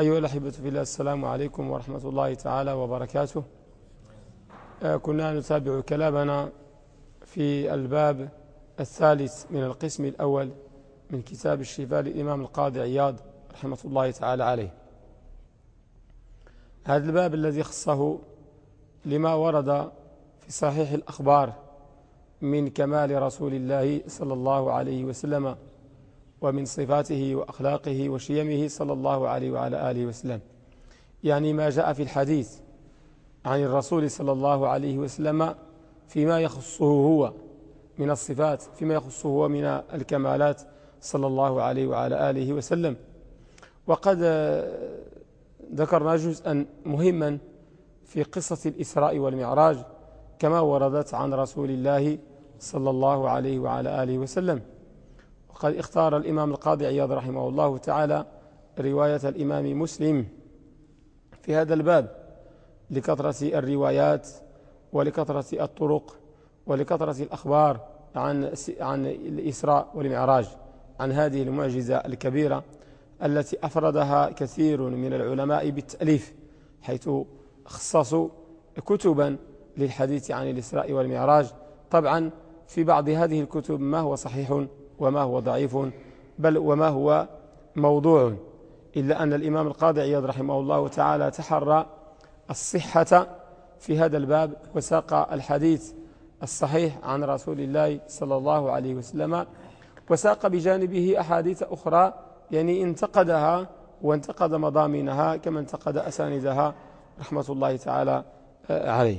أيها الأحبة في الله السلام عليكم ورحمة الله تعالى وبركاته. كنا نتابع كلامنا في الباب الثالث من القسم الأول من كتاب الشفاء للإمام القاضي عياض رحمة الله تعالى عليه. هذا الباب الذي خصه لما ورد في صحيح الأخبار من كمال رسول الله صلى الله عليه وسلم ومن صفاته وأخلاقه وشيمه صلى الله عليه وعلى آله وسلم. يعني ما جاء في الحديث عن الرسول صلى الله عليه وسلم فيما يخصه هو من الصفات فيما يخصه هو من الكمالات صلى الله عليه وعلى آله وسلم. وقد ذكرنا جزءا مهما في قصة الإسراء والمعراج كما وردت عن رسول الله صلى الله عليه وعلى آله وسلم. وقد اختار الإمام القاضي عياض رحمه الله تعالى رواية الإمام مسلم في هذا الباب لكثرة الروايات ولكثرة الطرق ولكثرة الأخبار عن عن الإسراء والمعراج عن هذه المعجزة الكبيرة التي أفردها كثير من العلماء بالتأليف حيث خصصوا كتبا للحديث عن الإسراء والمعراج. طبعا في بعض هذه الكتب ما هو صحيح؟ وما هو ضعيف بل وما هو موضوع إلا أن الإمام القاضي عياض رحمه الله تعالى تحرى الصحة في هذا الباب وساق الحديث الصحيح عن رسول الله صلى الله عليه وسلم وساق بجانبه أحاديث أخرى يعني انتقدها وانتقد مضامينها كما انتقد أساندها رحمة الله تعالى آه، عليه.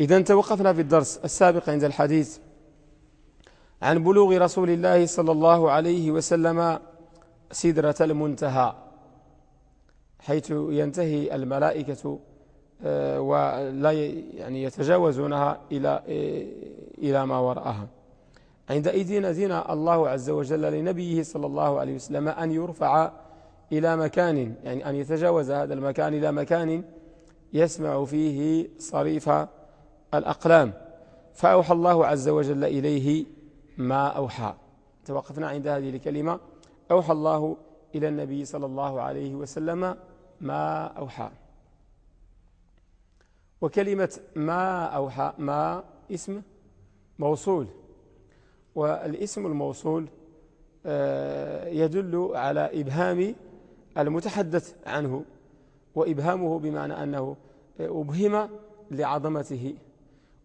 إذا توقفنا في الدرس السابق عند الحديث عن بلوغ رسول الله صلى الله عليه وسلم سدرة المنتهى حيث ينتهي الملائكة آه، ولا يعني يتجاوزونها إلى آه، إلى ما وراءها. عندئذ نزين الله عز وجل لنبيه صلى الله عليه وسلم أن يرفع إلى مكان يعني أن يتجاوز هذا المكان إلى مكان يسمع فيه صريف الأقلام. فأوحى الله عز وجل إليه ما أوحى. توقفنا عند هذه الكلمة. أوحى الله إلى النبي صلى الله عليه وسلم ما أوحى. وكلمة ما أوحى ما اسم موصول. والاسم الموصول آه، يدل على إبهام المتحدث عنه وإبهامه بمعنى أنه أبهم لعظمته.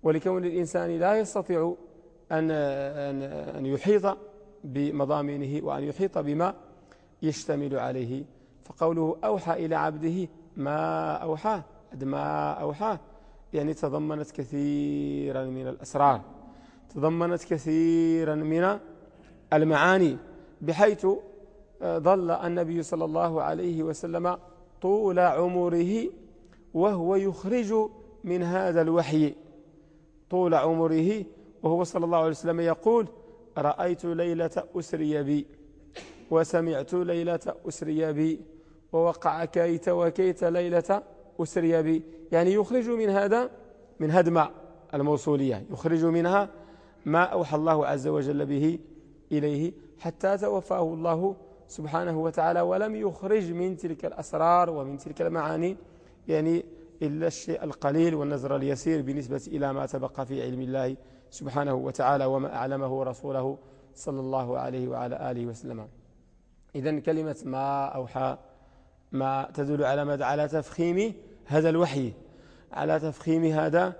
ولكون الإنسان لا يستطيع أن, أن, أن يحيط بمضامينه وأن يحيط بما يشتمل عليه. فقوله أوحى إلى عبده ما أوحى ما أوحى يعني تضمنت كثيرا من الأسرار. تضمنت كثيرا من المعاني بحيث آه، ظل النبي صلى الله عليه وسلم طول عمره وهو يخرج من هذا الوحي. طول عمره وهو صلى الله عليه وسلم يقول رأيت ليلة أسري بي وسمعت ليلة أسري بي ووقع كيت وكيت ليلة أسري بي. يعني يخرج من هذا من هدم الموصولية يخرج منها ما أوحى الله عز وجل به إليه حتى توفاه الله سبحانه وتعالى ولم يخرج من تلك الأسرار ومن تلك المعاني يعني إلا الشيء القليل والنظر اليسير بالنسبة إلى ما تبقى في علم الله سبحانه وتعالى وما أعلمه رسوله صلى الله عليه وعلى آله وسلم. إذا كلمة ما أوحى ما تدل على ماذا؟ على تفخيم هذا الوحي. على تفخيم هذا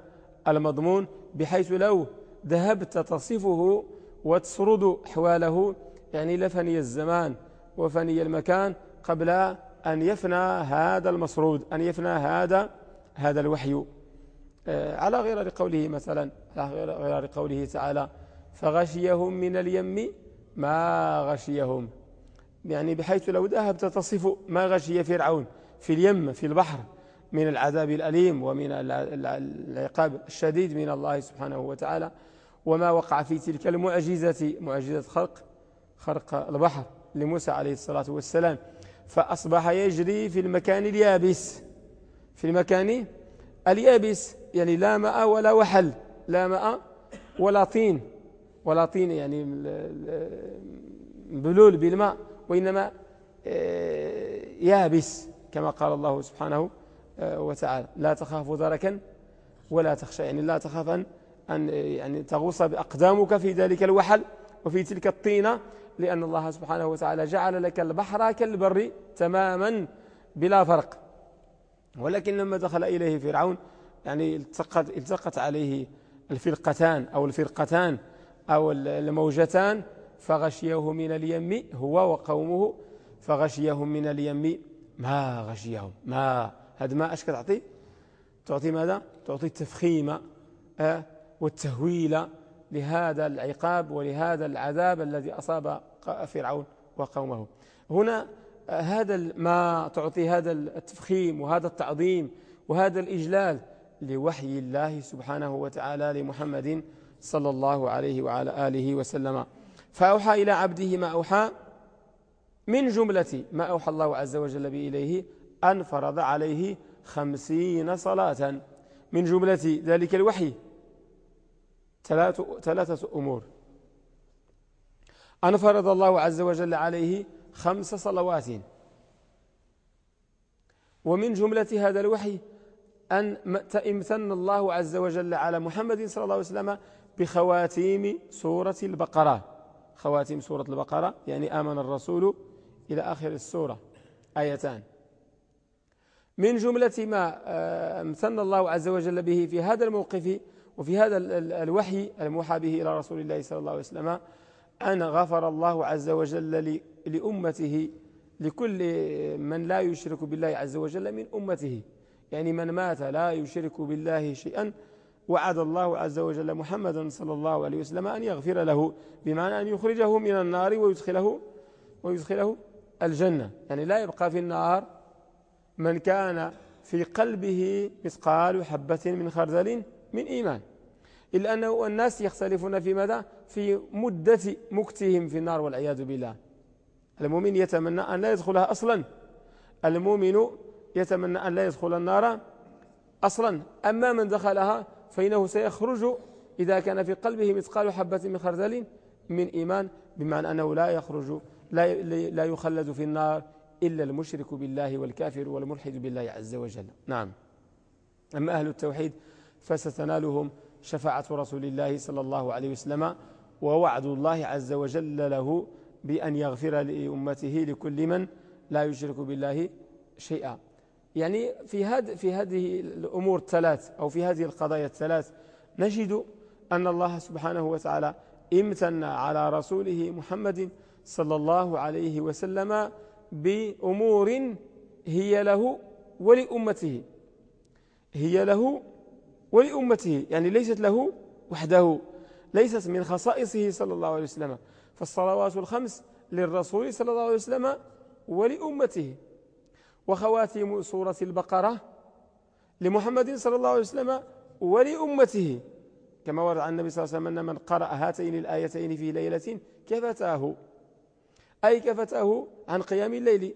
المضمون بحيث لو ذهبت تصفه وتسرد حواله يعني لفني الزمان وفني المكان قبل أن يفنى هذا المسرود أن يفنى هذا هذا الوحي. على غير قوله مثلا على غير قوله تعالى فغشيهم من اليم ما غشيهم. يعني بحيث لو ذهبت تصف ما غشي فرعون في اليم في البحر من العذاب الأليم ومن العقاب الشديد من الله سبحانه وتعالى وما وقع في تلك المعجزة معجزة خلق خرق البحر لموسى عليه الصلاة والسلام. فأصبح يجري في المكان اليابس. في المكان اليابس. يعني لا ماء ولا وحل لا ماء ولا طين. ولا طين يعني بلول بالماء وإنما آه، يابس كما قال الله سبحانه آه، وتعالى. لا تخاف دركا ولا تخشى. يعني لا تخاف أن, أن يعني تغوص بأقدامك في ذلك الوحل وفي تلك الطينة لأن الله سبحانه وتعالى جعل لك البحر كالبر تماما بلا فرق. ولكن لما دخل إليه فرعون يعني التقت, التقت عليه الفرقتان أو الفرقتان أو الموجتان فغشيه من اليم هو وقومه فغشيهم من اليم ما غشيهم. ما. هذا ما أشك تعطي؟ تعطي ماذا؟ تعطي التفخيم آه، والتهويل لهذا العقاب ولهذا العذاب الذي أصاب فرعون وقومه. هنا آه، هذا ما تعطي هذا التفخيم وهذا التعظيم وهذا الإجلال لوحي الله سبحانه وتعالى لمحمد صلى الله عليه وعلى آله وسلم. فأوحى إلى عبده ما أوحى من جملة ما أوحى الله عز وجل به إليه أن فرض عليه خمسين صلاة. من جملة ذلك الوحي. ثلاثة أمور. أن فرض الله عز وجل عليه خمس صلوات. ومن جملة هذا الوحي أن امتن الله عز وجل على محمد صلى الله عليه وسلم بخواتيم سورة البقرة. خواتيم سورة البقرة يعني آمن الرسول إلى آخر السورة. آيتان. من جملة ما آه، امتن الله عز وجل به في هذا الموقف وفي هذا الوحي الموحى به إلى رسول الله صلى الله عليه وسلم أن غفر الله عز وجل لأمته لكل من لا يشرك بالله عز وجل من أمته. يعني من مات لا يشرك بالله شيئا وعد الله عز وجل محمدا صلى الله عليه وسلم أن يغفر له بمعنى أن يخرجه من النار ويدخله ويدخله الجنة. يعني لا يبقى في النار من كان في قلبه مثقال حبة من خردل من إيمان. إلا أنه الناس يختلفون في ماذا؟ في مدة مكتهم في النار والعياذ بالله. المؤمن يتمنى أن لا يدخلها أصلا. المؤمن يتمنى أن لا يدخل النار أصلا. أما من دخلها فإنه سيخرج إذا كان في قلبه مثقال حبة من خردل من إيمان بمعنى أنه لا يخرج لا لا يخلد في النار إلا المشرك بالله والكافر والملحد بالله عز وجل. نعم. أما أهل التوحيد فستنالهم شفاعة رسول الله صلى الله عليه وسلم ووعد الله عز وجل له بأن يغفر لأمته لكل من لا يشرك بالله شيئا. يعني في هذه في هذه الأمور الثلاث أو في هذه القضايا الثلاث نجد أن الله سبحانه وتعالى امتن على رسوله محمد صلى الله عليه وسلم بأمور هي له ولأمته. هي له ولأمته يعني ليست له وحده ليست من خصائصه صلى الله عليه وسلم. فالصلوات الخمس للرسول صلى الله عليه وسلم ولأمته. وخواتيم سورة البقرة لمحمد صلى الله عليه وسلم ولأمته كما ورد عن النبي صلى الله عليه وسلم أن من قرأ هاتين الآيتين في ليلة كفتاه. أي كفتاه؟ عن قيام الليل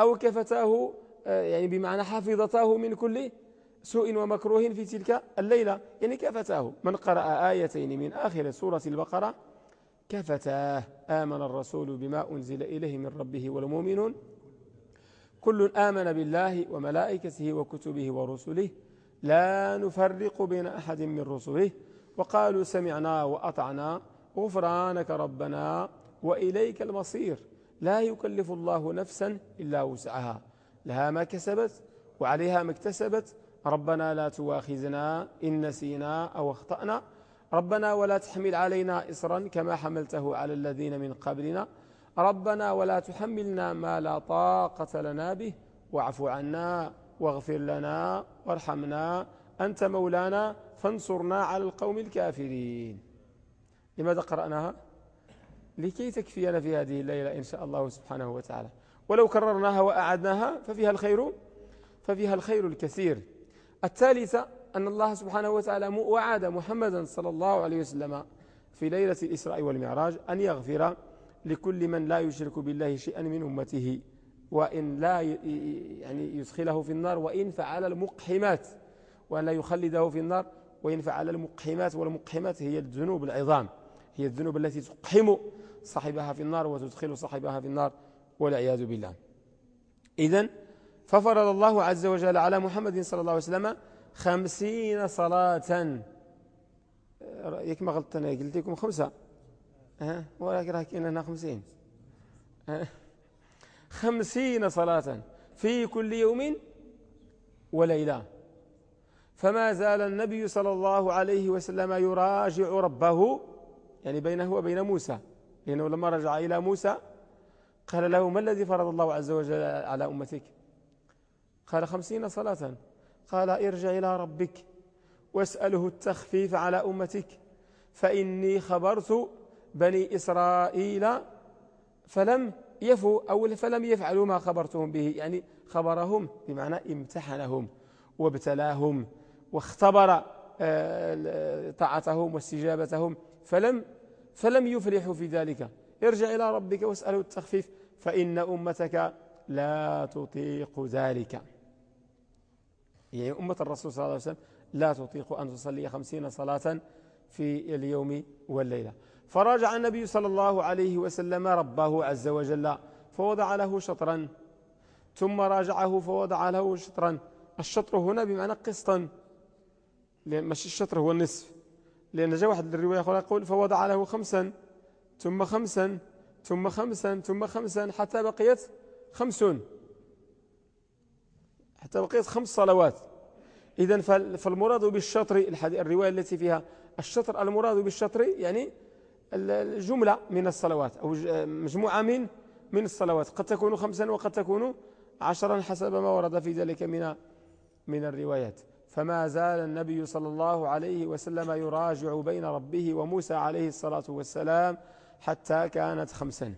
أو كفتاه آه، يعني بمعنى حفظته من كل سوء ومكروه في تلك الليلة. يعني كفتاه. من قرأ آيتين من آخر سورة البقرة كفتاه. آمن الرسول بما أنزل إليه من ربه والمؤمنون كل آمن بالله وملائكته وكتبه ورسله لا نفرق بين أحد من رسله. وقالوا سمعنا وأطعنا. غفرانك ربنا وإليك المصير. لا يكلف الله نفسا إلا وسعها. لها ما كسبت وعليها ما اكتسبت. ربنا لا تواخذنا إن نسينا أو أخطأنا. ربنا ولا تحمل علينا إصرا كما حملته على الذين من قبلنا. ربنا ولا تحملنا ما لا طاقة لنا به واعف عنا واغفر لنا وارحمنا أنت مولانا فانصرنا على القوم الكافرين. لماذا قرأناها؟ لكي تكفينا في هذه الليلة إن شاء الله سبحانه وتعالى. ولو كررناها وأعدناها ففيها الخير ففيها الخير الكثير. الثالثة أن الله سبحانه وتعالى وعد محمدا صلى الله عليه وسلم في ليلة الإسراء والمعراج أن يغفر لكل من لا يشرك بالله شيئا من أمته وإن لا يعني يدخله في النار وإن فعل المقحمات وأن لا يخلده في النار وإن فعل المقحمات والمقحمات هي الذنوب العظام هي الذنوب التي تقحم صاحبها في النار وتدخل صاحبها في النار والعياذ بالله. إذن ففرض الله عز وجل على محمد صلى الله عليه وسلم خمسين صلاة. يك ما غلطت أنا قلت لكم خمسة. ها؟ ولكن راه كاين هنا خمسين خمسين صلاة في كل يوم وليلة. فما زال النبي صلى الله عليه وسلم يراجع ربه يعني بينه وبين موسى. لأنه لما رجع إلى موسى قال له ما الذي فرض الله عز وجل على أمتك؟ قال خمسين صلاة. قال ارجع إلى ربك واسأله التخفيف على أمتك فإني خبرت بني إسرائيل فلم يفوا أو فلم يفعلوا ما خبرتهم به يعني خبرهم بمعنى امتحنهم وابتلاهم واختبر آه، طاعتهم واستجابتهم فلم فلم يفلحوا في ذلك. ارجع إلى ربك واسأله التخفيف فإن أمتك لا تطيق ذلك. يعني أمة الرسول صلى الله عليه وسلم لا تطيق أن تصلي خمسين صلاة في اليوم والليلة. فراجع النبي صلى الله عليه وسلم ربه عز وجل فوضع له شطرا. ثم راجعه فوضع له شطرا. الشطر هنا بمعنى قسطا. مش الشطر هو النصف. لأن جاء واحد الرواية أخرى يقول فوضع له خمسا ثم خمسا ثم خمسا ثم خمسا حتى بقيت خمسون. حتى بقيت خمس صلوات. إذا فالمراد بالشطر الرواية التي فيها الشطر المراد بالشطر يعني الجملة من الصلوات أو مجموعة من من الصلوات. قد تكون خمسا وقد تكون عشرا حسب ما ورد في ذلك من من الروايات. فما زال النبي صلى الله عليه وسلم يراجع بين ربه وموسى عليه الصلاة والسلام حتى كانت خمسا.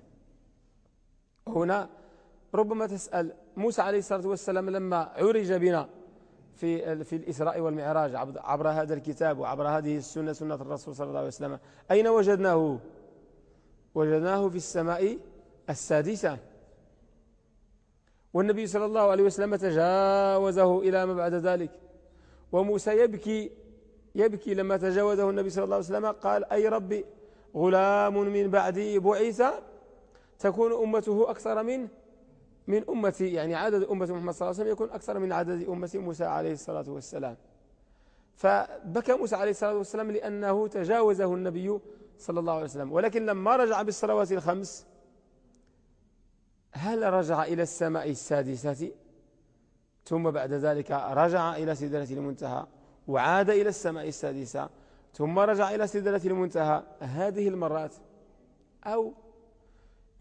هنا ربما تسأل موسى عليه الصلاة والسلام لما عرج بنا في في الإسراء والمعراج عبر هذا الكتاب وعبر هذه السنة سنة الرسول صلى الله عليه وسلم. أين وجدناه؟ وجدناه في السماء السادسة. والنبي صلى الله عليه وسلم تجاوزه إلى ما بعد ذلك. وموسى يبكي يبكي لما تجاوزه النبي صلى الله عليه وسلم قال أي ربي غلام من بعدي بعث تكون أمته أكثر من من أمتي يعني عدد أمة محمد صلى الله عليه وسلم يكون أكثر من عدد أمة موسى عليه الصلاة والسلام. فبكى موسى عليه الصلاة والسلام لأنه تجاوزه النبي صلى الله عليه وسلم. ولكن لما رجع بالصلوات الخمس هل رجع إلى السماء السادسة؟ ثم بعد ذلك رجع إلى سدرة المنتهى وعاد إلى السماء السادسة. ثم رجع إلى سدرة المنتهى. هذه المرات أو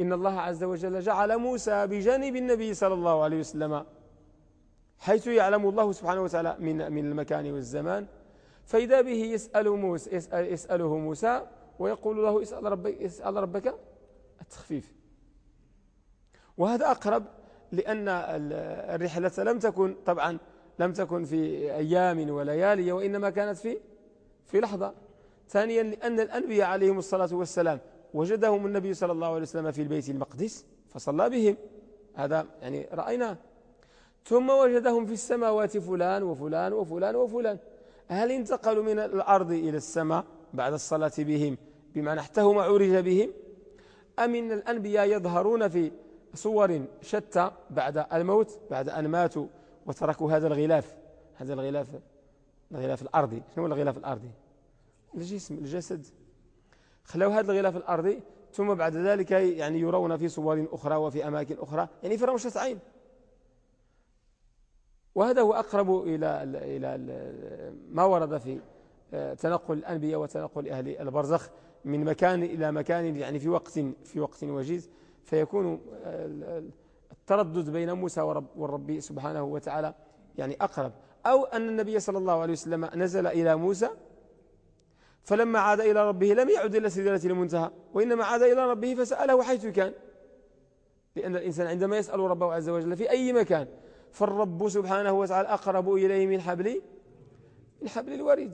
إن الله عز وجل جعل موسى بجانب النبي صلى الله عليه وسلم حيث يعلم الله سبحانه وتعالى من من المكان والزمان. فإذا به يسأل موسى يسأل يسأله موسى ويقول له اسأل ربك, اسأل ربك التخفيف. وهذا أقرب لأن الرحلة لم تكن طبعا لم تكن في أيام وليالي وإنما كانت في في لحظة. ثانيا لأن الأنبياء عليهم الصلاة والسلام وجدهم النبي صلى الله عليه وسلم في البيت المقدس فصلى بهم. هذا يعني رأيناه ثم وجدهم في السماوات فلان وفلان وفلان وفلان. هل انتقلوا من الأرض إلى السماء بعد الصلاة بهم بمعنى احتهم عرج بهم؟ أم إن الأنبياء يظهرون في صور شتى بعد الموت بعد أن ماتوا وتركوا هذا الغلاف؟ هذا الغلاف الغلاف الأرضي. شنو هو الغلاف الأرضي؟ الجسم الجسد. خلوا هذا الغلاف الأرضي ثم بعد ذلك يعني يرون في صور أخرى وفي أماكن أخرى يعني في رمشة عين وهذا هو أقرب إلى إلى ما ورد في آه، تنقل الأنبياء وتنقل أهل البرزخ من مكان إلى مكان يعني في وقت في وقت وجيز. فيكون آه، التردد بين موسى والرب سبحانه وتعالى يعني أقرب. أو أن النبي صلى الله عليه وسلم نزل إلى موسى فلما عاد إلى ربه لم يعد إلى سدرة المنتهى وإنما عاد إلى ربه فسأله حيث كان. لأن الإنسان عندما يسأل ربه عز وجل في أي مكان فالرب سبحانه وتعالى أقرب إليه من حبل من حبل الوريد.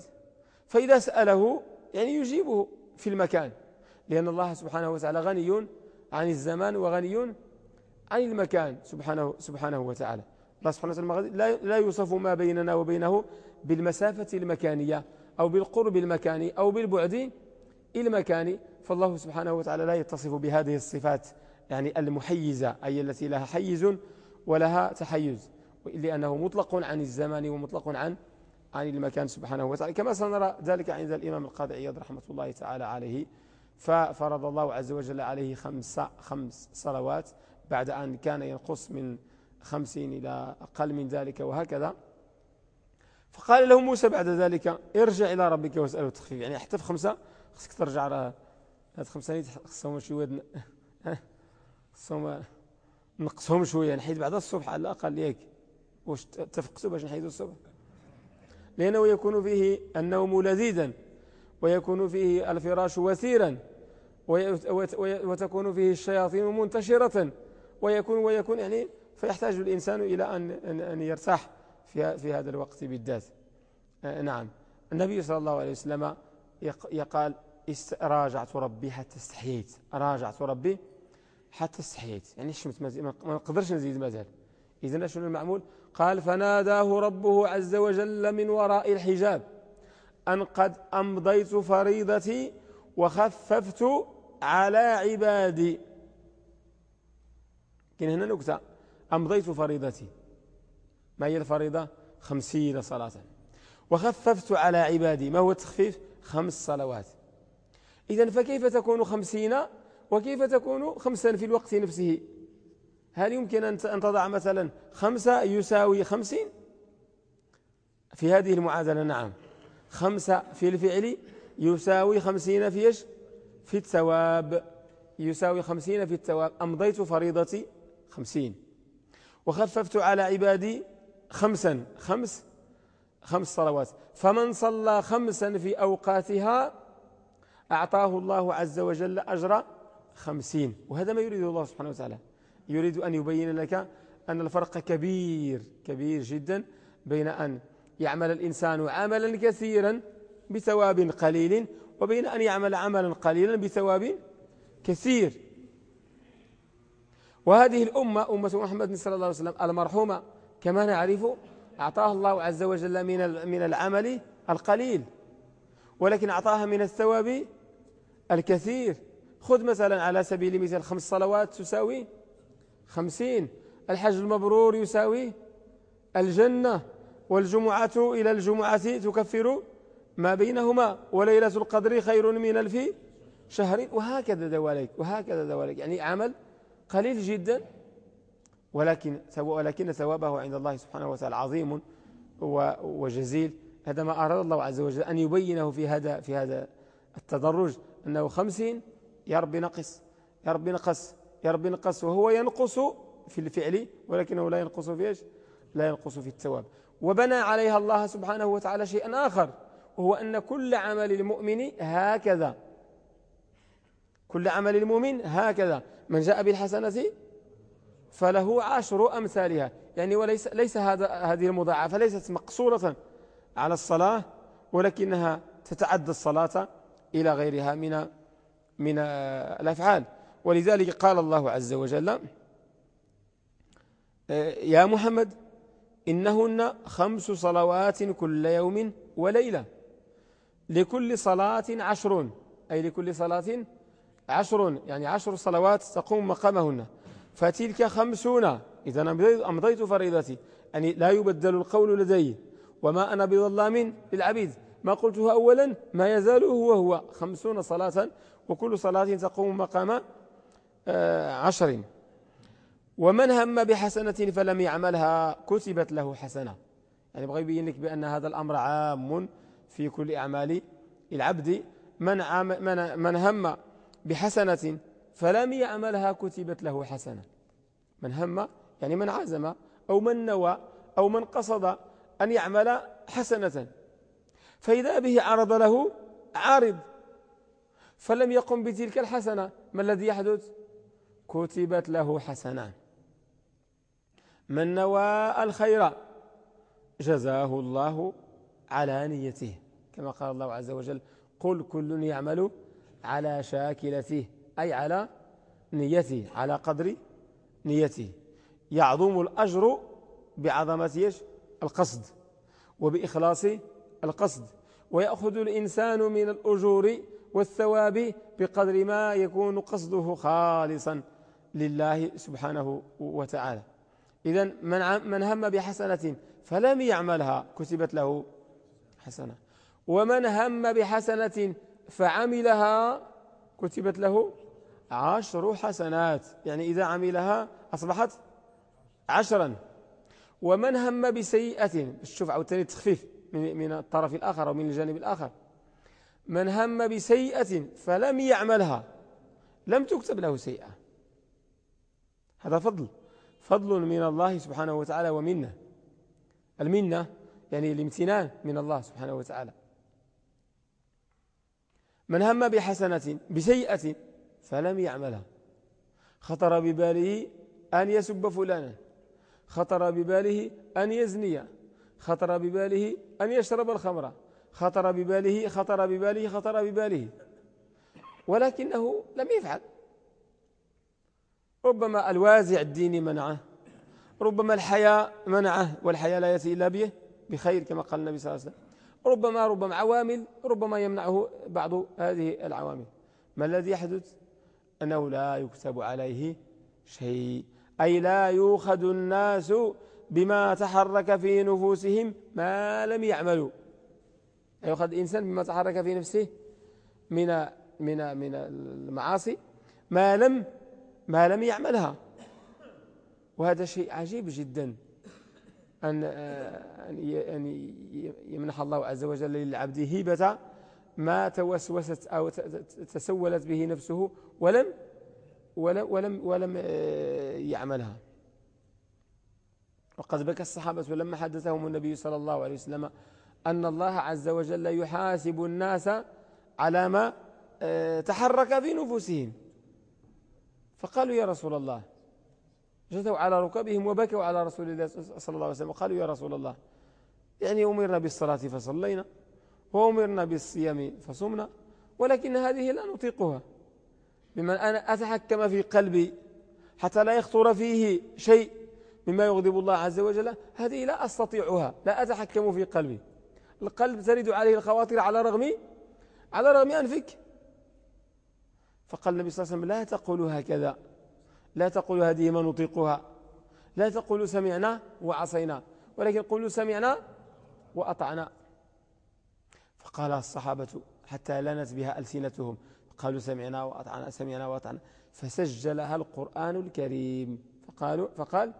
فإذا سأله يعني يجيبه في المكان لأن الله سبحانه وتعالى غني عن الزمان وغني عن المكان سبحانه, سبحانه وتعالى. الله سبحانه وتعالى لا يوصف ما بيننا وبينه بالمسافة المكانية. أو بالقرب المكاني أو بالبعد المكاني فالله سبحانه وتعالى لا يتصف بهذه الصفات يعني المحيزة أي التي لها حيز ولها تحيز لأنه مطلق عن الزمان ومطلق عن عن المكان سبحانه وتعالى. كما سنرى ذلك عند الإمام القاضي عياض رحمة الله تعالى عليه. ففرض الله عز وجل عليه خمس, خمس صلوات بعد أن كان ينقص من خمسين إلى أقل من ذلك وهكذا. فقال له موسى بعد ذلك ارجع إلى ربك واسأله التخفيف. يعني حتى في خمسة خصك ترجع هاد خمسة خصهم شوية خصهم نقصهم شوية نحيد بعد الصبح على الأقل ياك. واش اتفقتوا باش نحيدوا الصبح؟ لأنه يكون فيه النوم لذيذا ويكون فيه الفراش وثيرا وتكون فيه الشياطين منتشرة ويكون ويكون يعني فيحتاج الإنسان إلى أن أن يرتاح. في في هذا الوقت بالذات. آه، نعم. النبي صلى الله عليه وسلم يقال راجعت ربي حتى استحييت. راجعت ربي حتى استحييت. يعني شمت ما نقدرش نزيد مازال إذا شنو المعمول؟ قال فناداه ربه عز وجل من وراء الحجاب أن قد أمضيت فريضتي وخففت على عبادي. كاين هنا نكتة أمضيت فريضتي. ما هي الفريضة؟ خمسين صلاة. وخففت على عبادي ما هو التخفيف؟ خمس صلوات. إذا فكيف تكون خمسين؟ وكيف تكون خمسا في الوقت نفسه؟ هل يمكن أن تضع مثلا خمسة يساوي خمسين؟ في هذه المعادلة نعم. خمسة في الفعل يساوي خمسين في إيش؟ في الثواب. يساوي خمسين في الثواب. أمضيت فريضتي خمسين. وخففت على عبادي خمسا خمس خمس صلوات. فمن صلى خمسا في أوقاتها أعطاه الله عز وجل أجر خمسين. وهذا ما يريد الله سبحانه وتعالى. يريد أن يبين لك أن الفرق كبير كبير جدا بين أن يعمل الإنسان عملا كثيرا بثواب قليل وبين أن يعمل عملا قليلا بثواب كثير. وهذه الأمة أمة محمد صلى الله عليه وسلم المرحومة كما نعرف أعطاها الله عز وجل من من العمل القليل. ولكن أعطاها من الثواب الكثير. خذ مثلا على سبيل المثال خمس صلوات تساوي خمسين. الحج المبرور يساوي الجنة والجمعة إلى الجمعة تكفر ما بينهما. وليلة القدر خير من ألف شهر. وهكذا دواليك وهكذا دواليك. يعني عمل قليل جدا. ولكن ولكن ثوابه عند الله سبحانه وتعالى عظيم وجزيل. هذا ما أراد الله عز وجل أن يبينه في هذا في هذا التدرج أنه خمسين يا رب نقص يا رب نقص يا رب نقص وهو ينقص في الفعل ولكنه لا ينقص في إيش؟ لا ينقص في الثواب. وبنى عليها الله سبحانه وتعالى شيئا آخر وهو أن كل عمل المؤمن هكذا. كل عمل المؤمن هكذا. من جاء بالحسنة فله عشر أمثالها. يعني وليس ليس هذا هذه المضاعفة ليست مقصورة على الصلاة ولكنها تتعدى الصلاة إلى غيرها من من الأفعال. ولذلك قال الله عز وجل يا محمد إنهن خمس صلوات كل يوم وليلة لكل صلاة عشر أي لكل صلاة عشر يعني عشر صلوات تقوم مقامهن. فتلك خمسون. إذا أمضيت فريضتي. يعني لا يبدل القول لدي. وما أنا بظلام للعبيد. ما قلته أولا ما يزال هو هو. خمسون صلاة. وكل صلاة تقوم مقام آه، عشر ومن هم بحسنة فلم يعملها؟ كتبت له حسنة. يعني بغي يبين لك بأن هذا الأمر عام في كل أعمال العبد. من, من, من هم بحسنة فلم يعملها كتبت له حسنة. من هم؟ يعني من عزم أو من نوى أو من قصد أن يعمل حسنة. فإذا به عرض له عارض فلم يقم بتلك الحسنة. ما الذي يحدث؟ كتبت له حسنة. من نوى الخير؟ جزاه الله على نيته. كما قال الله عز وجل قل كل يعمل على شاكلته. أي على نيته على قدر نيته. يعظم الأجر بعظمة القصد وبإخلاص القصد. ويأخذ الإنسان من الأجور والثواب بقدر ما يكون قصده خالصا لله سبحانه وتعالى. إذا من, من هم بحسنة فلم يعملها كتبت له حسنة. ومن هم بحسنة فعملها كتبت له عشر حسنات. يعني إذا عملها أصبحت عشرا. ومن هم بسيئة؟ الشوف عاوتاني التخفيف من الطرف الآخر أو من الجانب الآخر. من هم بسيئة فلم يعملها. لم تكتب له سيئة. هذا فضل. فضل من الله سبحانه وتعالى ومنة. المنة يعني الامتنان من الله سبحانه وتعالى. من هم بحسنة بسيئة فلم يعملها. خطر بباله أن يسب فلانا. خطر بباله أن يزني. خطر بباله أن يشرب الخمر. خطر بباله خطر بباله خطر بباله. ولكنه لم يفعل. ربما الوازع الديني منعه. ربما الحياء منعه والحياء لا يأتي إلا به بخير كما قال النبي صلى الله عليه وسلم. ربما ربما عوامل ربما يمنعه بعض هذه العوامل. ما الذي يحدث؟ أنه لا يكتب عليه شيء. أي لا يوخذ الناس بما تحرك في نفوسهم ما لم يعملوا. يؤخذ الإنسان بما تحرك في نفسه من من من المعاصي ما لم ما لم يعملها. وهذا شيء عجيب جدا. أن أن يمنح الله عز وجل للعبد هبة ما توسوست أو تسولت به نفسه ولم ولم ولم, ولم آه، يعملها. وقد بكى الصحابة لما حدثهم النبي صلى الله عليه وسلم أن الله عز وجل يحاسب الناس على ما آه، تحرك في نفوسهم. فقالوا يا رسول الله جثوا على ركبهم وبكوا على رسول الله صلى الله عليه وسلم. وقالوا يا رسول الله يعني أمرنا بالصلاة فصلينا. وأمرنا بالصيام فصمنا ولكن هذه لا نطيقها. بمن أنا أتحكم في قلبي حتى لا يخطر فيه شيء مما يغضب الله عز وجل هذه لا أستطيعها لا أتحكم في قلبي. القلب ترد عليه الخواطر على رغم على رغم أنفك. فقال النبي صلى الله عليه وسلم لا تقولوا هكذا لا تقولوا هذه ما نطيقها لا تقولوا سمعنا وعصينا ولكن قولوا سمعنا وأطعنا. فقال الصحابة حتى لنت بها ألسنتهم. قالوا سمعنا وأطعنا سمعنا وأطعنا. فسجلها القرآن الكريم. فقالوا فقال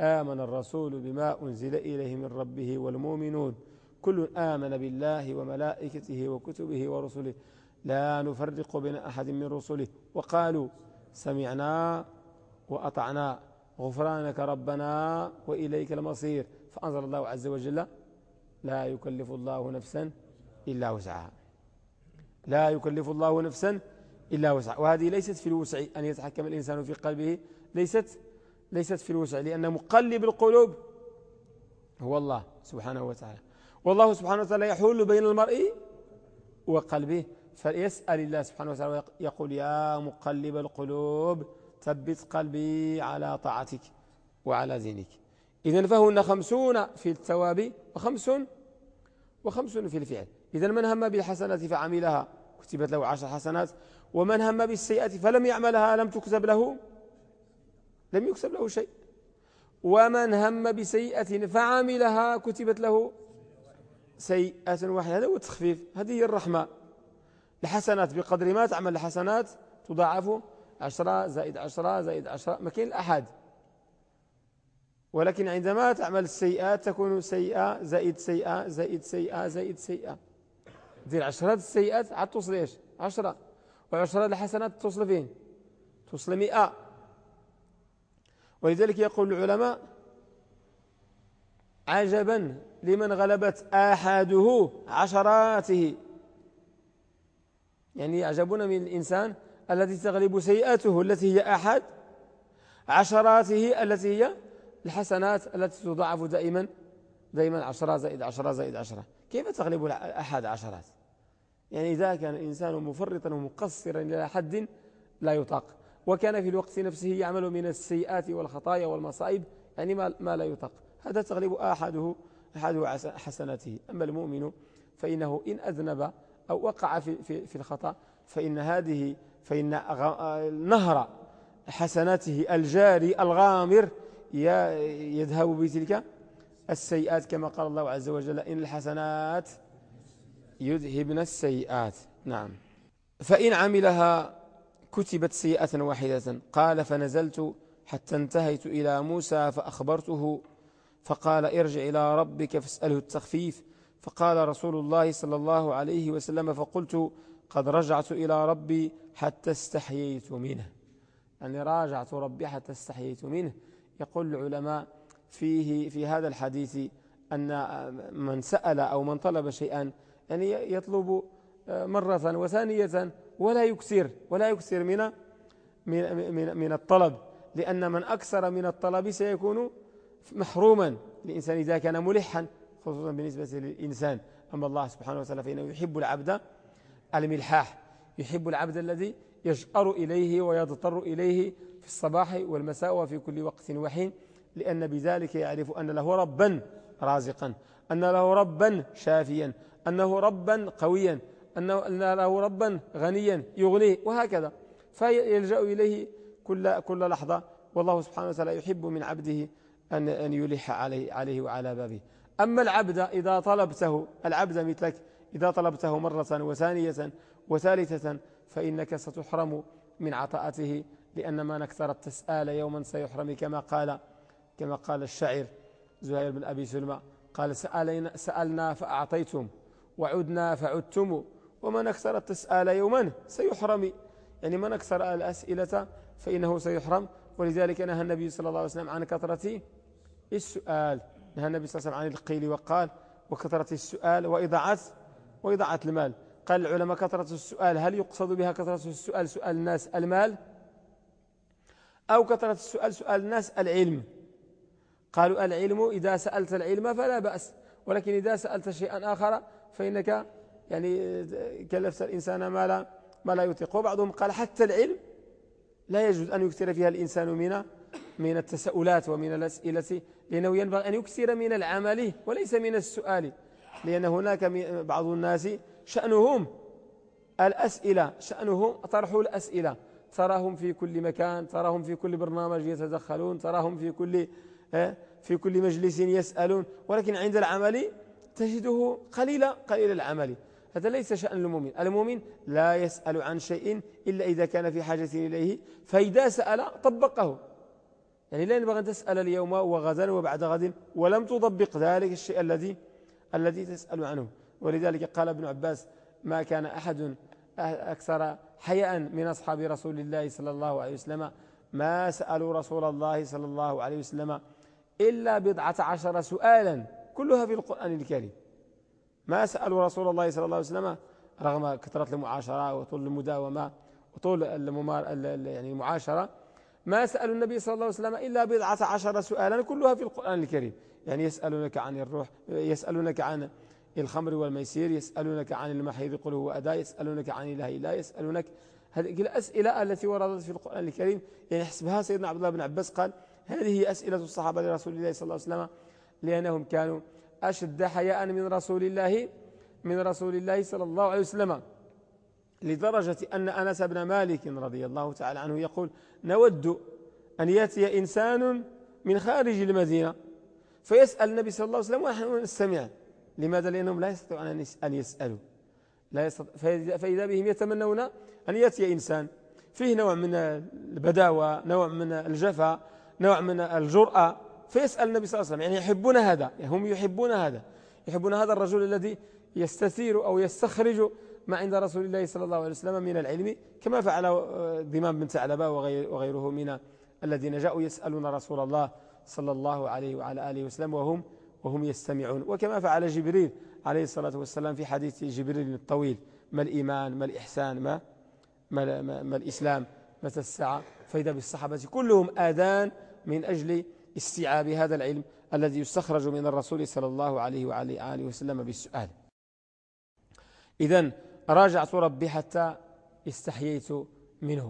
آمن الرسول بما أنزل إليه من ربه والمؤمنون. كل آمن بالله وملائكته وكتبه ورسله. لا نفرق بين أحد من رسله. وقالوا سمعنا وأطعنا. غفرانك ربنا وإليك المصير. فأنزل الله عز وجل لا يكلف الله نفسا إلا وسعها. لا يكلف الله نفسا إلا وسعها. وهذه ليست في الوسع أن يتحكم الإنسان في قلبه ليست ليست في الوسع لأن مقلب القلوب هو الله سبحانه وتعالى. والله سبحانه وتعالى يحول بين المرء وقلبه فيسأل الله سبحانه وتعالى يقول يا مقلب القلوب ثبت قلبي على طاعتك وعلى دينك. إذن فهن خمسون في الثواب وخمس وخمسون في الفعل. إذا من هم بالحسنة فعملها؟ كتبت له عشر حسنات. ومن هم بالسيئة فلم يعملها لم تكتب له؟ لم يكتب له شيء. ومن هم بسيئة فعملها كتبت له سيئة واحدة. هذا هو التخفيف. هذه هي الرحمة. الحسنات بقدر ما تعمل الحسنات تضاعف عشرة زائد عشرة زائد عشرة ما كاين الأحد. ولكن عندما تعمل السيئات تكون سيئة زائد سيئة زائد سيئة زائد سيئة. دير عشرة السيئات عاد توصل إيش؟ عشرة. وعشرة الحسنات توصل فين؟ توصل مئة. ولذلك يقول العلماء عجبا لمن غلبت آحاده عشراته. يعني يعجبون من الإنسان الذي تغلب سيئاته التي هي أحد عشراته التي هي الحسنات التي تضاعف دائما دائما عشرة زائد عشرة زائد عشرة. كيف تغلب أحد عشرات؟ يعني إذا كان الإنسان مفرطا ومقصرا إلى حد لا يطاق. وكان في الوقت نفسه يعمل من السيئات والخطايا والمصائب يعني ما, لا يطاق. هذا تغلب أحده أحد حسناته. أما المؤمن فإنه إن أذنب أو وقع في, في, في الخطأ فإن هذه فإن نهر حسناته الجاري الغامر يذهب بتلك السيئات كما قال الله عز وجل إن الحسنات يذهبن السيئات. نعم. فإن عملها كتبت سيئة واحدة. قال فنزلت حتى انتهيت إلى موسى فأخبرته فقال ارجع إلى ربك فاسأله التخفيف. فقال رسول الله صلى الله عليه وسلم فقلت قد رجعت إلى ربي حتى استحييت منه. يعني راجعت ربي حتى استحييت منه. يقول العلماء فيه في هذا الحديث أن من سأل أو من طلب شيئا يعني يطلب مرة وثانية ولا يكسر ولا يكسر من من من, من الطلب لأن من أكثر من الطلب سيكون محروما الإنسان إذا كان ملحا خصوصا بالنسبة للإنسان. أما الله سبحانه وتعالى فإنه يحب العبد الملحاح يحب العبد الذي يجأر إليه ويضطر إليه في الصباح والمساء وفي كل وقت وحين لأن بذلك يعرف أن له ربا رازقا أن له ربا شافيا أنه ربا قويا أن له ربا غنيا يغنيه وهكذا. فيلجأ إليه كل, كل لحظة. والله سبحانه وتعالى يحب من عبده أن, أن يلح عليه, عليه وعلى بابه. أما العبد إذا طلبته العبد مثلك إذا طلبته مرة وثانية وثالثة فإنك ستحرم من عطاءته لأن ما نكثر التسآل يوما سيحرم. كما قال كما قال الشاعر زهير بن أبي سلمى قال سألنا, سألنا فأعطيتم. وعدنا فعدتم ومن أكثر التسأل يوما سيحرم. يعني من أكثر الأسئلة فإنه سيحرم. ولذلك نهى النبي صلى الله عليه وسلم عن كثرة السؤال. نهى النبي صلى الله عليه وسلم عن القيل وقال وكثرة السؤال وإضاعة وإضاعة المال. قال العلماء كثرة السؤال. هل يقصد بها كثرة السؤال سؤال الناس المال؟ أو كثرة السؤال سؤال الناس العلم؟ قالوا العلم إذا سألت العلم فلا بأس. ولكن إذا سألت شيئا آخر فإنك يعني كلفت الإنسان ما لا, ما لا يطيق. وبعضهم قال حتى العلم لا يجوز أن يكثر فيها الإنسان من من التساؤلات ومن الأسئلة لأنه ينبغي أن يكثر من العمل وليس من السؤال لأن هناك بعض الناس شأنهم الأسئلة شأنهم طرح الأسئلة. تراهم في كل مكان تراهم في كل برنامج يتدخلون تراهم في كل في كل مجلس يسألون. ولكن عند العمل تجده قليل قليل العمل. هذا ليس شأن المؤمن. المؤمن لا يسأل عن شيء إلا إذا كان في حاجة إليه فإذا سأل طبقه. يعني لا ينبغي أن تسأل اليوم وغدا وبعد غد ولم تطبق ذلك الشيء الذي الذي تسأل عنه. ولذلك قال ابن عباس ما كان أحد أكثر حياء من أصحاب رسول الله صلى الله عليه وسلم ما سألوا رسول الله صلى الله عليه وسلم إلا بضعة عشر سؤالا. كلها في القرآن الكريم. ما سألوا رسول الله صلى الله عليه وسلم رغم كثرة المعاشرة وطول المداومة وطول الممار يعني المعاشرة ما سألوا النبي صلى الله عليه وسلم إلا بضعة عشر سؤالا كلها في القرآن الكريم. يعني يسألونك عن الروح يسألونك عن الخمر والميسير يسألونك عن المحيض قل هو أداء يسألونك عن إله لا يسألونك هذه الأسئلة التي وردت في القرآن الكريم. يعني حسبها سيدنا عبد الله بن عباس قال هذه أسئلة الصحابة لرسول الله صلى الله عليه وسلم لأنهم كانوا أشد حياء من رسول الله من رسول الله صلى الله عليه وسلم. لدرجة أن أنس بن مالك رضي الله تعالى عنه يقول نود أن يأتي إنسان من خارج المدينة فيسأل النبي صلى الله عليه وسلم ونحن نستمع لماذا؟ لأنهم لا يستطيعون أن يسألوا. لا يستطيع فإذا بهم يتمنون أن يأتي إنسان. فيه نوع من البداوة نوع من الجفا نوع من الجرأة. فيسأل النبي صلى الله عليه وسلم يعني يحبون هذا هم يحبون هذا يحبون هذا الرجل الذي يستثير أو يستخرج ما عند رسول الله صلى الله عليه وسلم من العلم كما فعل ضمام بن ثعلبة وغيره من الذين جاءوا يسألون رسول الله صلى الله عليه وعلى آله وسلم وهم وهم يستمعون. وكما فعل جبريل عليه الصلاة والسلام في حديث جبريل الطويل ما الإيمان ما الإحسان ما, ما, ما, ما الإسلام متى الساعة؟ فإذا بالصحابة كلهم آذان من أجل استيعاب هذا العلم الذي يستخرج من الرسول صلى الله عليه وعلى آله وسلم بالسؤال. إذا راجعت ربي حتى استحييت منه.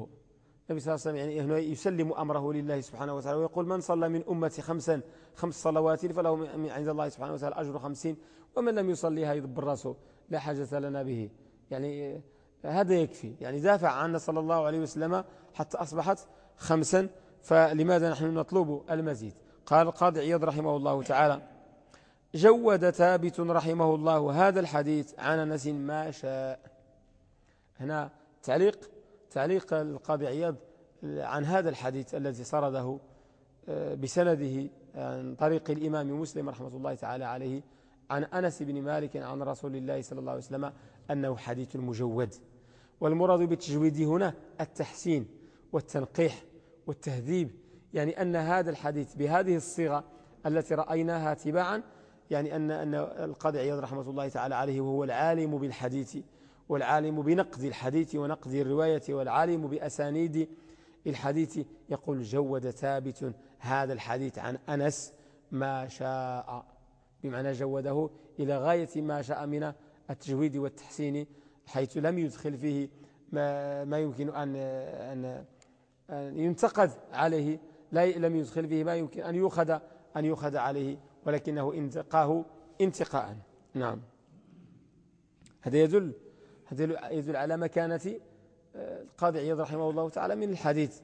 النبي صلى الله عليه وسلم يعني هنا يسلم أمره لله سبحانه وتعالى ويقول من صلى من أمتي خمسا خمس صلوات فله عند الله سبحانه وتعالى أجر خمسين ومن لم يصليها يضب راسه لا حاجة لنا به. يعني هذا يكفي. يعني دافع عنا صلى الله عليه وسلم حتى أصبحت خمسا فلماذا نحن نطلب المزيد؟ قال القاضي عياض رحمه الله تعالى جود ثابت رحمه الله هذا الحديث عن أنس ما شاء. هنا تعليق تعليق القاضي عياض عن هذا الحديث الذي سرده آه، بسنده عن طريق الإمام مسلم رحمة الله تعالى عليه عن أنس بن مالك عن رسول الله صلى الله عليه وسلم أنه حديث مجود والمراد بالتجويد هنا التحسين والتنقيح والتهذيب يعني أن هذا الحديث بهذه الصيغة التي رأيناها تباعا يعني أن, أن القاضي عياض رحمة الله تعالى عليه وهو العالم بالحديث والعالم بنقد الحديث ونقد الرواية والعالم بأسانيد الحديث. يقول جود ثابت هذا الحديث عن أنس ما شاء بمعنى جوده إلى غاية ما شاء من التجويد والتحسين حيث لم يدخل فيه ما, ما يمكن أن, أن, ينتقد عليه لا لم يدخل فيه ما يمكن أن يؤخذ أن يؤخذ عليه ولكنه انتقاه انتقاء. نعم. هذا يدل هذا يدل على مكانة آه، القاضي عياض رحمه الله تعالى من الحديث.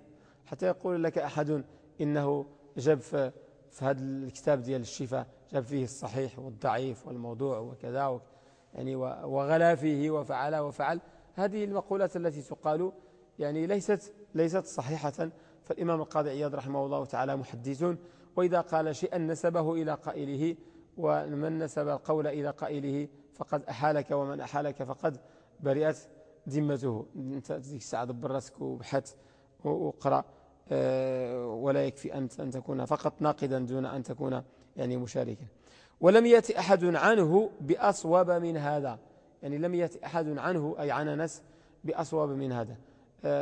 حتى يقول لك أحد إنه جاب في هذا الكتاب ديال الشفاء جاب فيه الصحيح والضعيف والموضوع وكذا يعني وغلا فيه وفعل وفعل. هذه المقولات التي تقال يعني ليست ليست صحيحة فالإمام القاضي عياض رحمه الله تعالى محدث وإذا قال شيئا نسبه إلى قائله ومن نسب القول إلى قائله فقد أحالك ومن أحالك فقد برئت ذمته. أنت ذيك الساعة دبر راسك وبحث وقرأ آه، ولا يكفي أن تكون فقط ناقدا دون أن تكون يعني مشاركا. ولم يأتي أحد عنه بأصوب من هذا يعني لم يأتي أحد عنه أي عن أنس بأصوب من هذا.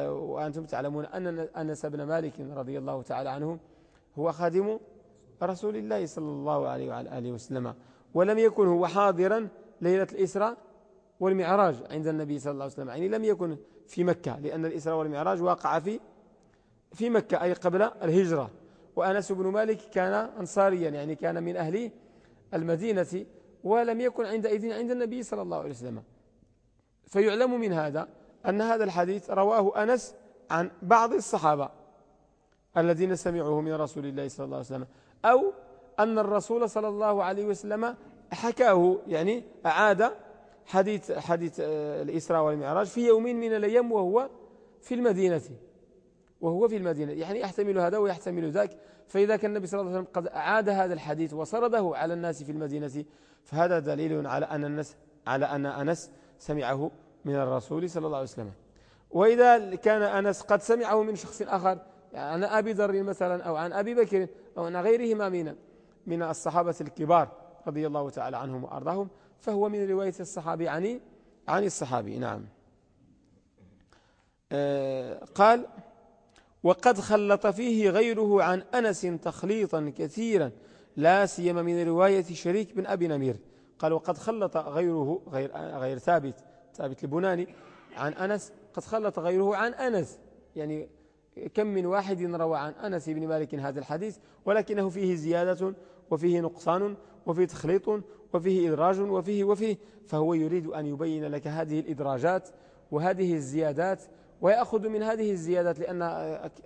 وأنتم تعلمون أن أنس بن مالك رضي الله تعالى عنه هو خادم رسول الله صلى الله عليه وعلى آله وسلم ولم يكن هو حاضرا ليلة الإسراء والمعراج عند النبي صلى الله عليه وسلم يعني لم يكن في مكة لأن الإسراء والمعراج وقع في في مكة أي قبل الهجرة. وأنس بن مالك كان أنصاريا يعني كان من أهل المدينة ولم يكن عندئذ عند النبي صلى الله عليه وسلم. فيعلم من هذا أن هذا الحديث رواه أنس عن بعض الصحابة الذين سمعوه من رسول الله صلى الله عليه وسلم أو أن الرسول صلى الله عليه وسلم حكاه يعني أعاد حديث, حديث آه، الإسراء والمعراج في يوم من الأيام وهو في المدينة وهو في المدينة. يعني يحتمل هذا ويحتمل ذاك. فإذا كان النبي صلى الله عليه وسلم قد أعاد هذا الحديث وسرده على الناس في المدينة فهذا دليل على أن الناس على أن أنس سمعه من الرسول صلى الله عليه وسلم. وإذا كان أنس قد سمعه من شخص آخر يعني عن أبي ذر مثلا أو عن أبي بكر أو عن غيرهما من من الصحابة الكبار رضي الله تعالى عنهم وأرضاهم فهو من رواية الصحابي عن عن الصحابي. نعم. آه قال وقد خلط فيه غيره عن أنس تخليطا كثيرا لا سيما من رواية شريك بن أبي نمير. قال وقد خلط غيره غير, غير ثابت ثابت البناني عن أنس قد خلط غيره عن أنس. يعني كم من واحد روى عن أنس بن مالك هذا الحديث ولكنه فيه زيادة وفيه نقصان وفيه تخليط وفيه إدراج وفيه وفيه فهو يريد أن يبين لك هذه الإدراجات وهذه الزيادات ويأخذ من هذه الزيادات لأن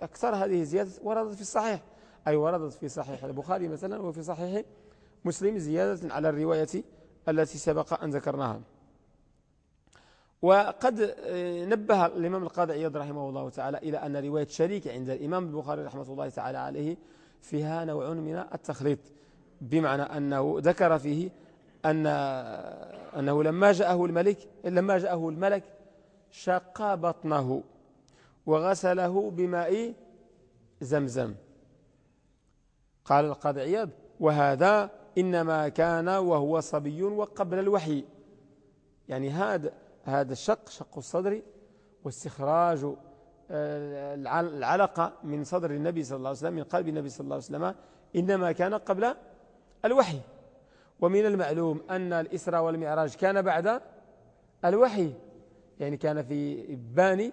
أكثر هذه الزيادات وردت في الصحيح. أي وردت في صحيح البخاري مثلا وفي صحيح مسلم زيادة على الرواية التي سبق أن ذكرناها. وقد نبه الإمام القاضي عياض رحمه الله تعالى إلى أن رواية شريك عند الإمام البخاري رحمة الله تعالى عليه فيها نوع من التخليط بمعنى أنه ذكر فيه أن أنه لما جاءه الملك لما جاءه الملك شق بطنه وغسله بماء زمزم. قال القاضي عياض وهذا إنما كان وهو صبي وقبل الوحي. يعني هذا هذا الشق شق الصدر واستخراج آه، العلقة من صدر النبي صلى الله عليه وسلم من قلب النبي صلى الله عليه وسلم إنما كان قبل الوحي. ومن المعلوم أن الإسراء والمعراج كان بعد الوحي. يعني كان في إبان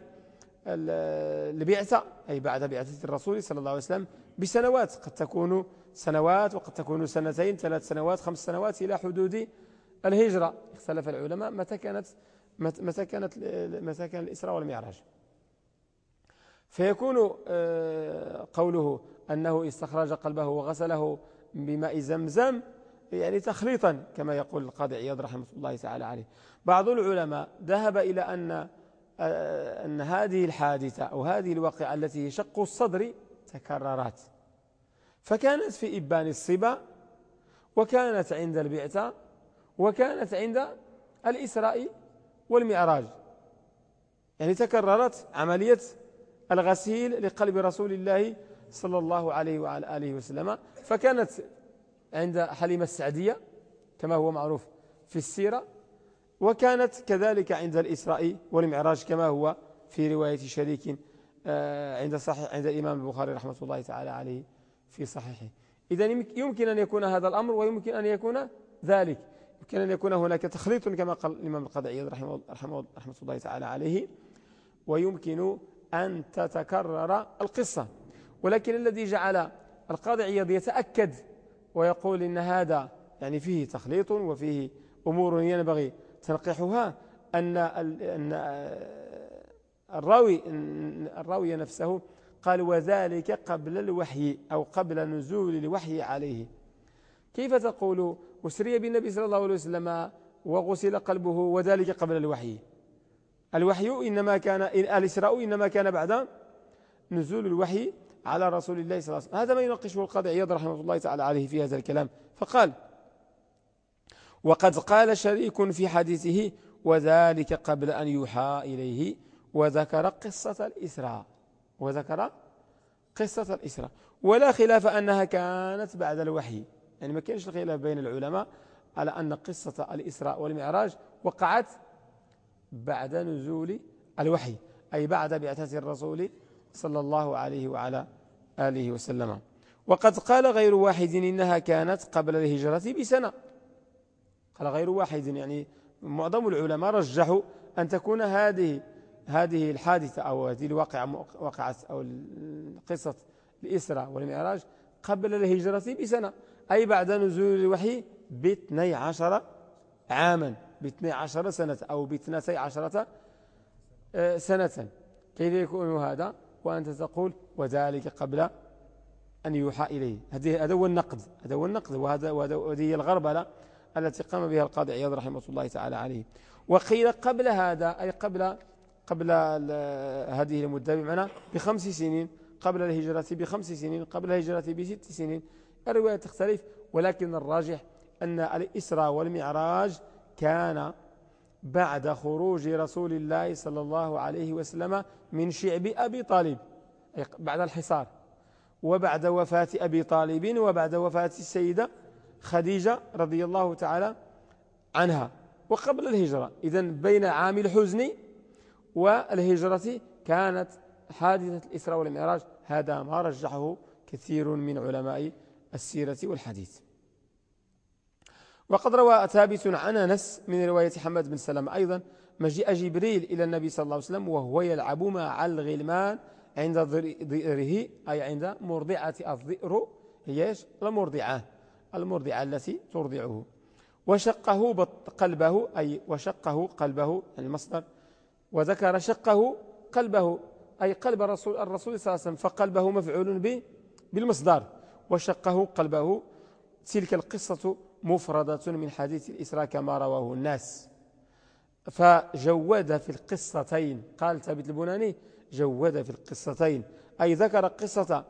البعثة أي بعد بعثة الرسول صلى الله عليه وسلم بسنوات. قد تكون سنوات وقد تكون سنتين ثلاث سنوات خمس سنوات إلى حدود الهجرة. اختلف العلماء متى كانت متى كانت متى كان الإسراء والمعراج. فيكون آه، قوله أنه استخرج قلبه وغسله بماء زمزم يعني تخليطا كما يقول القاضي عياض رحمه الله تعالى عليه. بعض العلماء ذهب إلى أن آه، أن هذه الحادثة أو هذه الواقعة التي شق الصدر تكررت. فكانت في إبان الصبا وكانت عند البعثة وكانت عند الإسراء والمعراج. يعني تكررت عملية الغسيل لقلب رسول الله صلى الله عليه وعلى آله وسلم. فكانت عند حليمة السعدية كما هو معروف في السيرة وكانت كذلك عند الإسراء والمعراج كما هو في رواية شريك آه، عند صحيح عند الإمام البخاري رحمة الله تعالى عليه في صحيحه. إذا يمكن أن يكون هذا الأمر ويمكن أن يكون ذلك. يمكن أن يكون هناك تخليط كما قال الإمام القضعي رحمه, رحمه, رحمة الله تعالى عليه ويمكن أن تتكرر القصة. ولكن الذي جعل القاضي عياض يتأكد ويقول إن هذا يعني فيه تخليط وفيه أمور ينبغي تنقحها أن أن الراوي الراوي نفسه قال وذلك قبل الوحي أو قبل نزول الوحي عليه. كيف تقول أسري بالنبي صلى الله عليه وسلم وغسل قلبه وذلك قبل الوحي؟ الوحي إنما كان الإسراء إنما كان بعد نزول الوحي على رسول الله صلى الله عليه وسلم. هذا ما يناقشه القاضي عياض رحمه الله تعالى عليه في هذا الكلام. فقال وقد قال شريك في حديثه وذلك قبل أن يوحى إليه وذكر قصة الإسراء. وذكر قصة الإسراء. ولا خلاف أنها كانت بعد الوحي. يعني ما كانش الخلاف بين العلماء على أن قصة الإسراء والمعراج وقعت بعد نزول الوحي أي بعد بعثة الرسول صلى الله عليه وعلى آله وسلم. وقد قال غير واحد إنها كانت قبل الهجرة بسنة. قال غير واحد يعني معظم العلماء رجحوا أن تكون هذه هذه الحادثة أو هذه الواقعة وقعت أو قصة الإسراء والمعراج قبل الهجرة بسنة. أي بعد نزول الوحي باثني عشر عاما باثني عشر سنة أو باثنتي عشرة آه، سنة. كيف يكون هذا؟ وأنت تقول وذلك قبل أن يوحى إليه. هذا هو النقد. هذا هو النقد. وهذا وهذه هي الغربلة التي قام بها القاضي عياض رحمه الله تعالى عليه. وقيل قبل هذا أي قبل قبل هذه المدة بمعنى بخمس سنين قبل الهجرة بخمس سنين قبل الهجرة بست سنين. الرواية تختلف ولكن الراجح أن الإسراء والمعراج كان بعد خروج رسول الله صلى الله عليه وسلم من شعب أبي طالب بعد الحصار وبعد وفاة أبي طالب وبعد وفاة السيدة خديجة رضي الله تعالى عنها وقبل الهجرة. إذا بين عام الحزن والهجرة كانت حادثة الإسراء والمعراج. هذا ما رجحه كثير من علماء السيرة والحديث. وقد روى ثابت عن أنس من رواية حمد بن سلام أيضا مجيء جبريل إلى النبي صلى الله عليه وسلم وهو يلعب مع الغلمان عند ضئره أي عند مرضعة الضئر هي المرضعة المرضعة التي ترضعه. وشقه قلبه أي وشقه قلبه المصدر. وذكر شقه قلبه أي قلب الرسول, الرسول صلى الله عليه وسلم فقلبه مفعول بالمصدر. وشقه قلبه. تلك القصة مفردة من حديث الإسراء كما رواه الناس. فجود في القصتين قال ثابت البناني جود في القصتين. أي ذكر قصة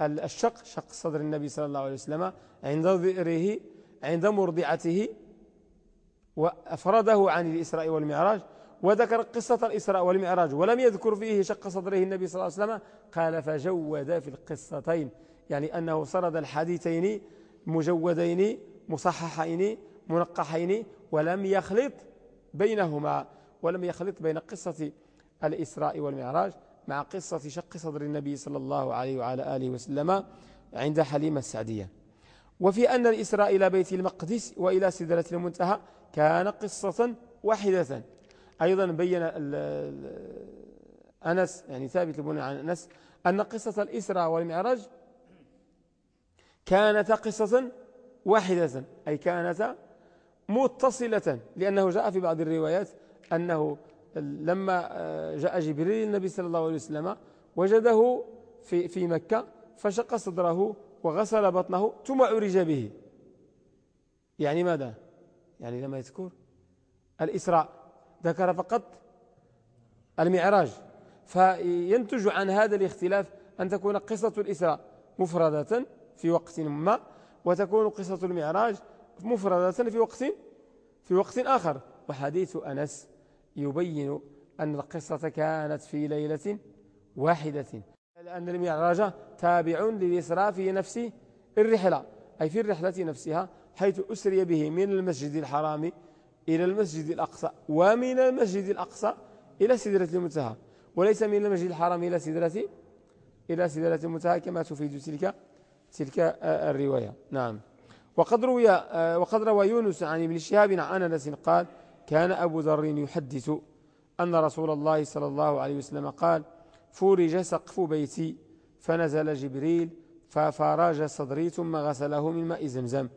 الشق شق صدر النبي صلى الله عليه وسلم عند ذئره عند مرضعته وأفرده عن الإسراء والمعراج. وذكر قصة الإسراء والمعراج ولم يذكر فيه شق صدره النبي صلى الله عليه وسلم قال فجود في القصتين. يعني أنه سرد الحديثين مجودين مصححين منقحين ولم يخلط بينهما ولم يخلط بين قصة الإسراء والمعراج مع قصة شق صدر النبي صلى الله عليه وعلى آله وسلم عند حليمة السعدية. وفي أن الإسراء إلى بيت المقدس وإلى سدرة المنتهى كان قصة واحدة. أيضا بين أنس يعني ثابت البني عن أنس أن قصة الإسراء والمعراج كانت قصة واحدة أي كانت متصلة لأنه جاء في بعض الروايات أنه لما جاء جبريل النبي صلى الله عليه وسلم وجده في, في مكة فشق صدره وغسل بطنه ثم عرج به. يعني ماذا؟ يعني لما يذكر الإسراء ذكر فقط المعراج. فينتج عن هذا الاختلاف أن تكون قصة الإسراء مفردة في وقت ما وتكون قصة المعراج مفردة في وقت في وقت آخر. وحديث أنس يبين أن القصة كانت في ليلة واحدة لأن المعراج تابع للإسراء في نفس الرحلة أي في الرحلة نفسها حيث أسري به من المسجد الحرام إلى المسجد الأقصى ومن المسجد الأقصى إلى سدرة المنتهى. وليس من المسجد الحرام إلى سدرة إلى سدرة المنتهى كما تفيد تلك تلك الرواية. نعم. وقد روي وقد روى يونس عن ابن شهاب عن أنس قال كان أبو ذر يحدث أن رسول الله صلى الله عليه وسلم قال فرج سقف بيتي فنزل جبريل ففرج صدري ثم غسله من ماء زمزم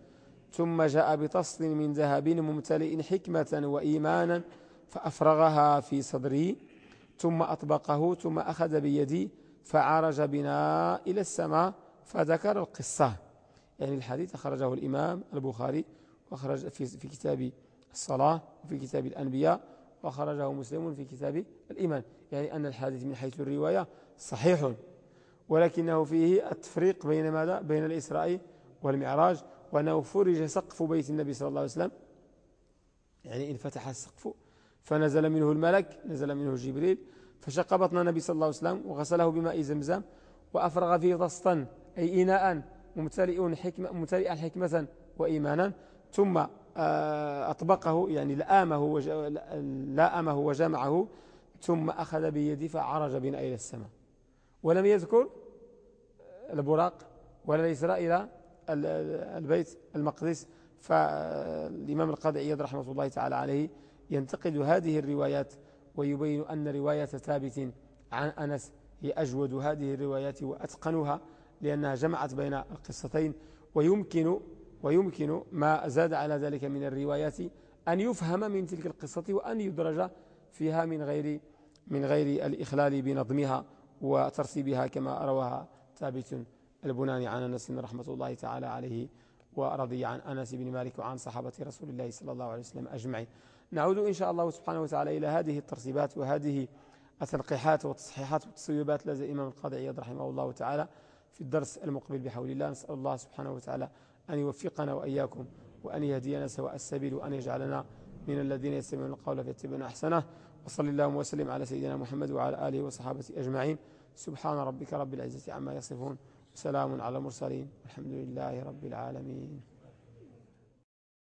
ثم جاء بتصل من ذهب ممتلئ حكمة وإيمانا فأفرغها في صدري ثم أطبقه ثم أخذ بيدي فعرج بنا إلى السماء فذكر القصة. يعني الحديث أخرجه الإمام البخاري وأخرج في, في كتاب الصلاة وفي كتاب الأنبياء وأخرجه مسلم في كتاب الإيمان. يعني أن الحديث من حيث الرواية صحيح ولكنه فيه التفريق بين ماذا؟ بين الإسراء والمعراج وأنه فرج سقف بيت النبي صلى الله عليه وسلم. يعني انفتح السقف فنزل منه الملك نزل منه جبريل فشق بطن النبي صلى الله عليه وسلم وغسله بماء زمزم وأفرغ فيه ضسطا أي إناء ممتلئ حكمة ممتلئا حكمة وإيمانا. ثم آه، أطبقه يعني لآمه, لآمه وجمعه. ثم أخذ بيدي فعرج بنا إلى السماء. ولم يذكر البراق ولا الإسراء إلى البيت المقدس. فالإمام القاضي عياد رحمة الله تعالى عليه ينتقد هذه الروايات ويبين أن رواية ثابت عن أنس هي أجود هذه الروايات وأتقنها. لأنها جمعت بين القصتين ويمكن ويمكن ما زاد على ذلك من الروايات أن يفهم من تلك القصة وأن يدرج فيها من غير من غير الإخلال بنظمها وترتيبها كما رواها ثابت البناني عن أنس رحمة الله تعالى عليه ورضي عن أنس بن مالك وعن صحابة رسول الله صلى الله عليه وسلم أجمعين. نعود إن شاء الله سبحانه وتعالى إلى هذه الترتيبات وهذه التنقيحات والتصحيحات والتصويبات لدى الإمام القاضي عياد رحمه الله تعالى. في الدرس المقبل بحول الله. نسأل الله سبحانه وتعالى أن يوفقنا وإياكم وأن يهدينا سواء السبيل وأن يجعلنا من الذين يستمعون القول فيتبعون أحسنه. وصل اللهم وسلم على سيدنا محمد وعلى آله وصحابته أجمعين. سبحان ربك رب العزة عما يصفون وسلام على المرسلين. والحمد لله رب العالمين.